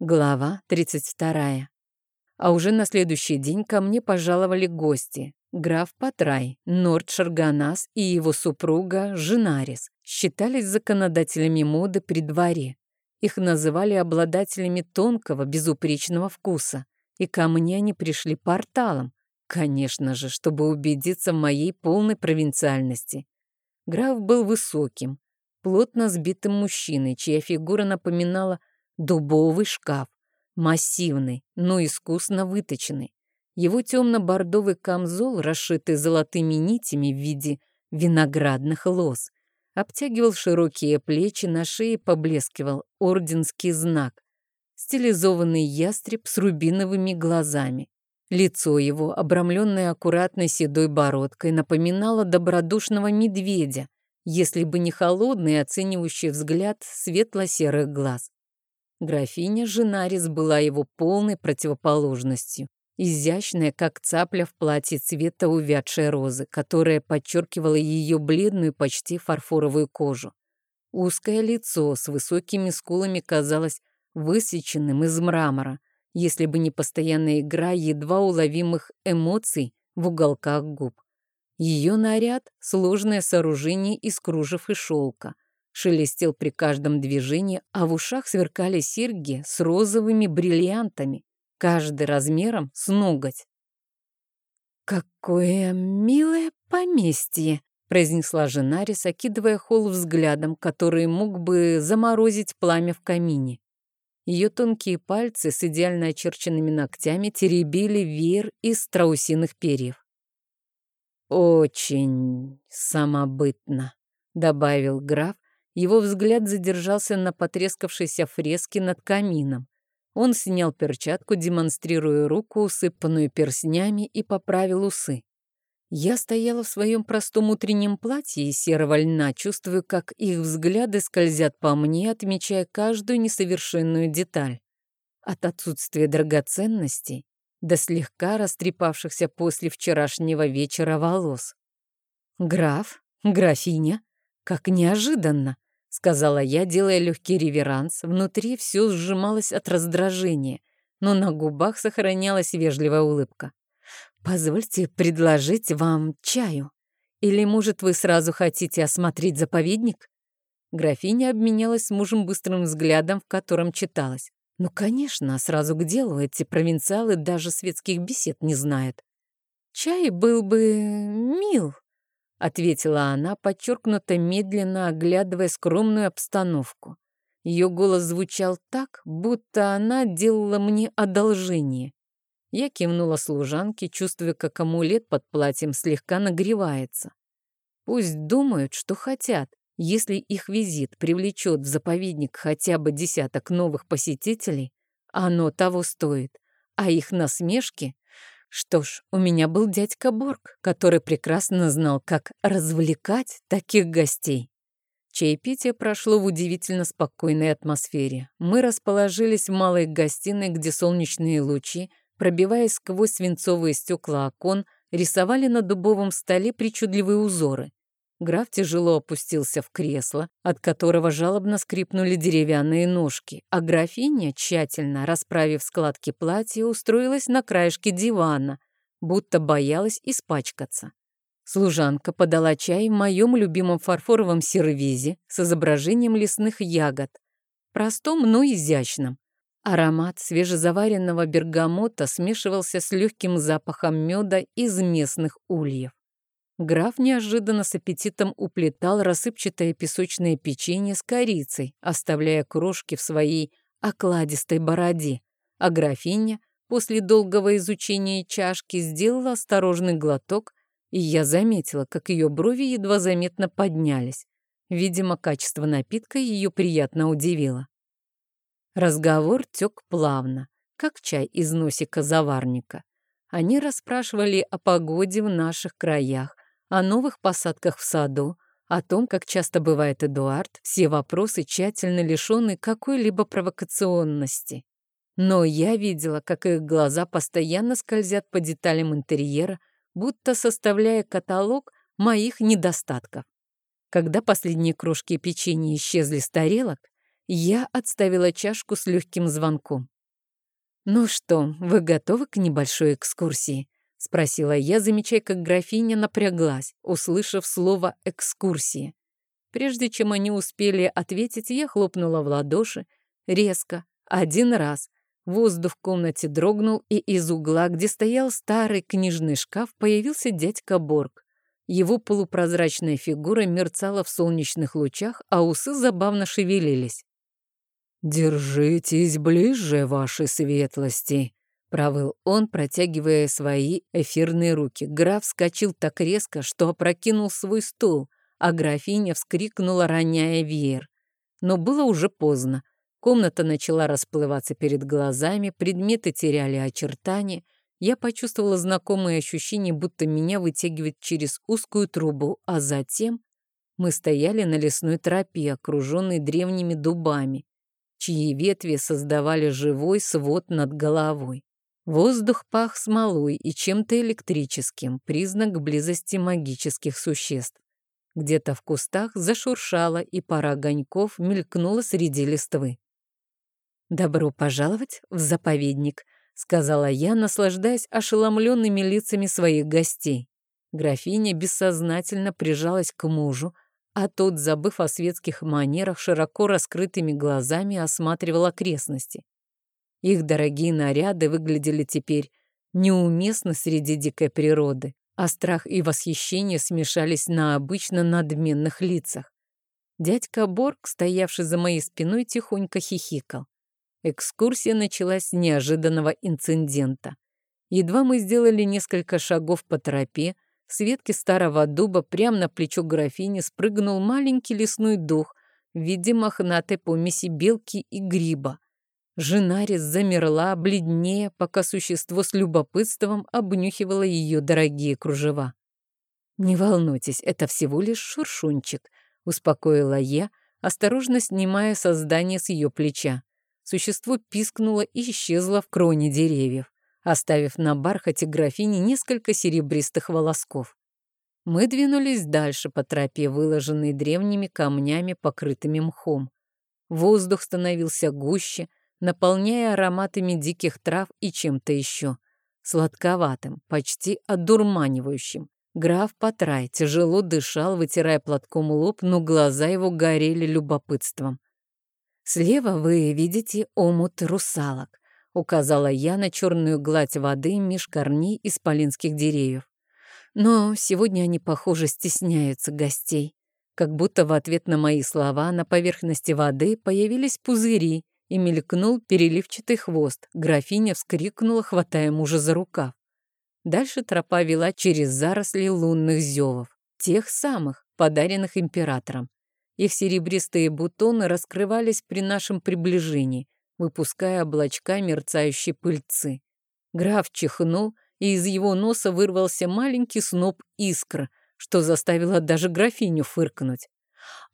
Глава 32. А уже на следующий день ко мне пожаловали гости. Граф Патрай, Норд Шарганас и его супруга Женарис считались законодателями моды при дворе. Их называли обладателями тонкого, безупречного вкуса. И ко мне они пришли порталом, конечно же, чтобы убедиться в моей полной провинциальности. Граф был высоким, плотно сбитым мужчиной, чья фигура напоминала Дубовый шкаф, массивный, но искусно выточенный. Его темно-бордовый камзол, расшитый золотыми нитями в виде виноградных лоз, обтягивал широкие плечи, на шее поблескивал орденский знак, стилизованный ястреб с рубиновыми глазами. Лицо его, обрамленное аккуратной седой бородкой, напоминало добродушного медведя, если бы не холодный оценивающий взгляд светло-серых глаз. Графиня Женарис была его полной противоположностью. Изящная, как цапля в платье цвета увядшей розы, которая подчеркивала ее бледную, почти фарфоровую кожу. Узкое лицо с высокими скулами казалось высеченным из мрамора, если бы не постоянная игра едва уловимых эмоций в уголках губ. Ее наряд — сложное сооружение из кружев и шелка — шелестел при каждом движении, а в ушах сверкали серьги с розовыми бриллиантами, каждый размером с ноготь. «Какое милое поместье!» — произнесла Женарис, окидывая холл взглядом, который мог бы заморозить пламя в камине. Ее тонкие пальцы с идеально очерченными ногтями теребили веер из страусиных перьев. «Очень самобытно», — добавил граф, его взгляд задержался на потрескавшейся фреске над камином. Он снял перчатку, демонстрируя руку, усыпанную перстнями, и поправил усы. Я стояла в своем простом утреннем платье из серого льна, чувствуя, как их взгляды скользят по мне, отмечая каждую несовершенную деталь. От отсутствия драгоценностей до слегка растрепавшихся после вчерашнего вечера волос. «Граф? Графиня? Как неожиданно!» — сказала я, делая легкий реверанс. Внутри все сжималось от раздражения, но на губах сохранялась вежливая улыбка. «Позвольте предложить вам чаю. Или, может, вы сразу хотите осмотреть заповедник?» Графиня обменялась с мужем быстрым взглядом, в котором читалось. «Ну, конечно, сразу к делу, эти провинциалы даже светских бесед не знают. Чай был бы мил, — ответила она, подчеркнуто медленно оглядывая скромную обстановку. Ее голос звучал так, будто она делала мне одолжение. Я кивнула служанке, чувствуя, как амулет под платьем слегка нагревается. Пусть думают, что хотят, если их визит привлечет в заповедник хотя бы десяток новых посетителей, оно того стоит, а их насмешки что ж, у меня был дядька Борг, который прекрасно знал, как развлекать таких гостей. Чаепитие прошло в удивительно спокойной атмосфере. Мы расположились в малой гостиной, где солнечные лучи, пробиваясь сквозь свинцовые стекла окон, рисовали на дубовом столе причудливые узоры. Граф тяжело опустился в кресло, от которого жалобно скрипнули деревянные ножки, а графиня, тщательно расправив складки платья, устроилась на краешке дивана, будто боялась испачкаться. Служанка подала чай в моем любимом фарфоровом сервизе с изображением лесных ягод. Простом, но изящном. Аромат свежезаваренного бергамота смешивался с легким запахом меда из местных ульев. Граф неожиданно с аппетитом уплетал рассыпчатое песочное печенье с корицей, оставляя крошки в своей окладистой бороде, а графиня после долгого изучения чашки сделала осторожный глоток, и я заметила, как ее брови едва заметно поднялись. Видимо, качество напитка ее приятно удивило. Разговор тек плавно, как чай из носика заварника. Они расспрашивали о погоде в наших краях, о новых посадках в саду, о том, как часто бывает Эдуард, все вопросы тщательно лишены какой-либо провокационности. Но я видела, как их глаза постоянно скользят по деталям интерьера, будто составляя каталог моих недостатков. Когда последние крошки печенья исчезли с тарелок, Я отставила чашку с легким звонком. «Ну что, вы готовы к небольшой экскурсии?» — спросила я, замечая, как графиня напряглась, услышав слово «экскурсия». Прежде чем они успели ответить, я хлопнула в ладоши, резко, один раз. Воздух в комнате дрогнул, и из угла, где стоял старый книжный шкаф, появился дядька Борг. Его полупрозрачная фигура мерцала в солнечных лучах, а усы забавно шевелились. «Держитесь ближе, ваши светлости», — провыл он, протягивая свои эфирные руки. Граф вскочил так резко, что опрокинул свой стул, а графиня вскрикнула, роняя веер. Но было уже поздно. Комната начала расплываться перед глазами, предметы теряли очертания — я почувствовала знакомое ощущение, будто меня вытягивает через узкую трубу, а затем мы стояли на лесной тропе, окруженной древними дубами, чьи ветви создавали живой свод над головой. Воздух пах смолой и чем-то электрическим, признак близости магических существ. Где-то в кустах зашуршало, и пара огоньков мелькнула среди листвы. «Добро пожаловать в заповедник», сказала я, наслаждаясь ошеломленными лицами своих гостей. Графиня бессознательно прижалась к мужу, а тот, забыв о светских манерах, широко раскрытыми глазами осматривал окрестности. Их дорогие наряды выглядели теперь неуместно среди дикой природы, а страх и восхищение смешались на обычно надменных лицах. Дядька Борг, стоявший за моей спиной, тихонько хихикал. Экскурсия началась с неожиданного инцидента. Едва мы сделали несколько шагов по тропе, с ветки старого дуба прямо на плечо графини спрыгнул маленький лесной дух в виде мохнатой помеси белки и гриба. Женарис замерла, бледнее, пока существо с любопытством обнюхивало ее дорогие кружева. «Не волнуйтесь, это всего лишь шуршунчик», — успокоила я, осторожно снимая создание с ее плеча. Существо пискнуло и исчезло в кроне деревьев, оставив на бархате графини несколько серебристых волосков. Мы двинулись дальше по тропе, выложенной древними камнями, покрытыми мхом. Воздух становился гуще, наполняя ароматами диких трав и чем-то еще. Сладковатым, почти одурманивающим. Граф Патрай тяжело дышал, вытирая платком лоб, но глаза его горели любопытством. «Слева вы видите омут русалок», — указала я на черную гладь воды меж корней исполинских деревьев. Но сегодня они, похоже, стесняются гостей. Как будто в ответ на мои слова на поверхности воды появились пузыри и мелькнул переливчатый хвост. Графиня вскрикнула, хватая мужа за рукав. Дальше тропа вела через заросли лунных зевов, тех самых, подаренных императором. Их серебристые бутоны раскрывались при нашем приближении, выпуская облачка мерцающей пыльцы. Граф чихнул, и из его носа вырвался маленький сноп искр, что заставило даже графиню фыркнуть.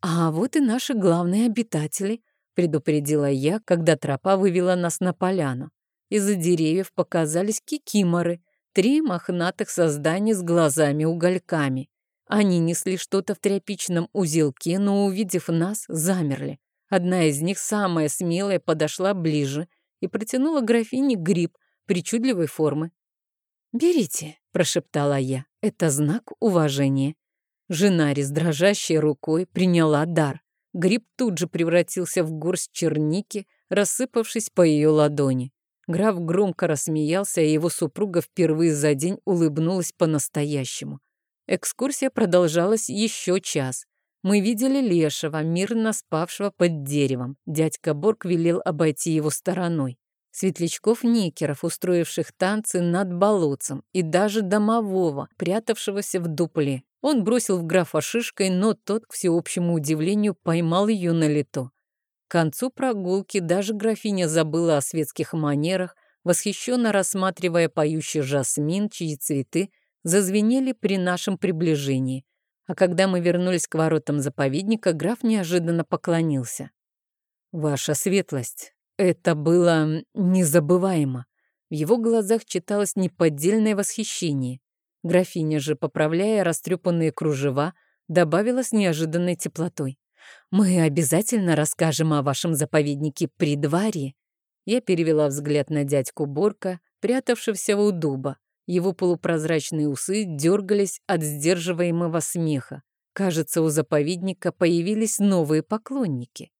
«А вот и наши главные обитатели», — предупредила я, когда тропа вывела нас на поляну. Из-за деревьев показались кикиморы, три мохнатых создания с глазами-угольками. Они несли что-то в тряпичном узелке, но, увидев нас, замерли. Одна из них, самая смелая, подошла ближе и протянула графине гриб причудливой формы. «Берите», — прошептала я, — «это знак уважения». Жена дрожащей рукой приняла дар. Гриб тут же превратился в горсть черники, рассыпавшись по ее ладони. Граф громко рассмеялся, а его супруга впервые за день улыбнулась по-настоящему. Экскурсия продолжалась еще час. Мы видели Лешего, мирно спавшего под деревом. Дядька Борг велел обойти его стороной. Светлячков-никеров, устроивших танцы над болотцем, и даже домового, прятавшегося в дупле. Он бросил в графа шишкой, но тот, к всеобщему удивлению, поймал ее на лето. К концу прогулки даже графиня забыла о светских манерах, восхищенно рассматривая поющий жасмин, чьи цветы – зазвенели при нашем приближении, а когда мы вернулись к воротам заповедника, граф неожиданно поклонился. «Ваша светлость, это было незабываемо». В его глазах читалось неподдельное восхищение. Графиня же, поправляя растрепанные кружева, добавила с неожиданной теплотой. Мы обязательно расскажем о вашем заповеднике при дворе. Я перевела взгляд на дядьку Борка, прятавшегося у дуба. Его полупрозрачные усы дергались от сдерживаемого смеха. Кажется, у заповедника появились новые поклонники.